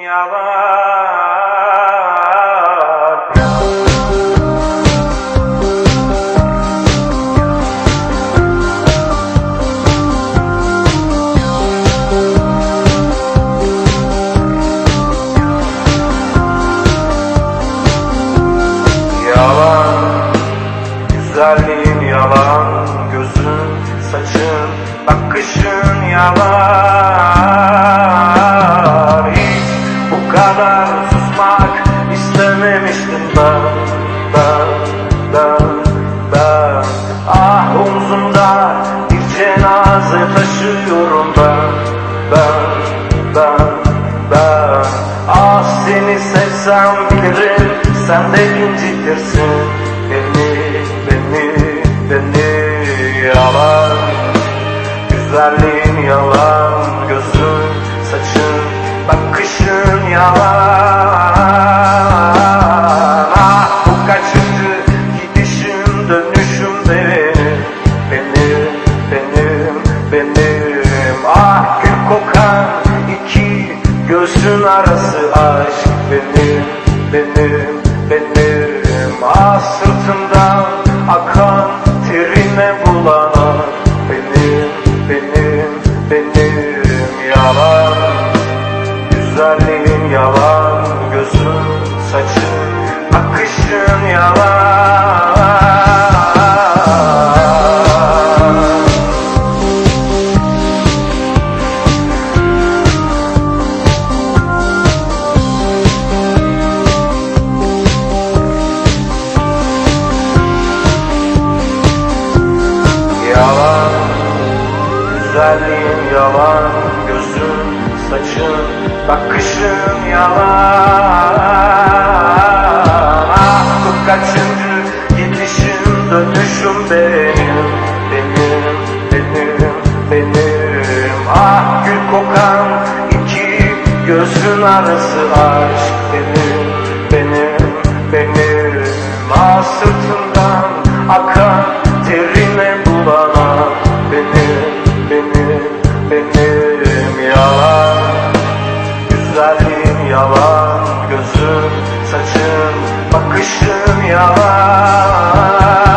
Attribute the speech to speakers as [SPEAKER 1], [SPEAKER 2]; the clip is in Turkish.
[SPEAKER 1] Yalan Güzelliğin yalan Gözün, saçın, bakışın yalan susmak istememiştim. Ben Ben, ben, ben Ah omzumda bir cenaze taşıyorum. Ben Ben, ben, ben Ah seni sevsem bilirim sen de incitirsin Beni, beni, beni. Yalan Güzelliğin yalan Gözün, saçın, bakışın yalan. Ah bu kaçıncı gidişim dönüşüm benim. Benim, benim, benim. Ah gül kokan iki gözün arası aşk. Benim, benim, benim. Ah sırtımdan akan terine bulanan. Benim, benim, benim. Yalan saçın, bakışın yalan. Yalan Güzelliğin yalan Gözün, saçın, bakışın yalan Ah bu kaçıncı gidişim? Dönüşüm benim Benim, benim, benim. Ah gül kokan iki gözün arası aşk benim, yalan Gözün, saçın, bakışın yalan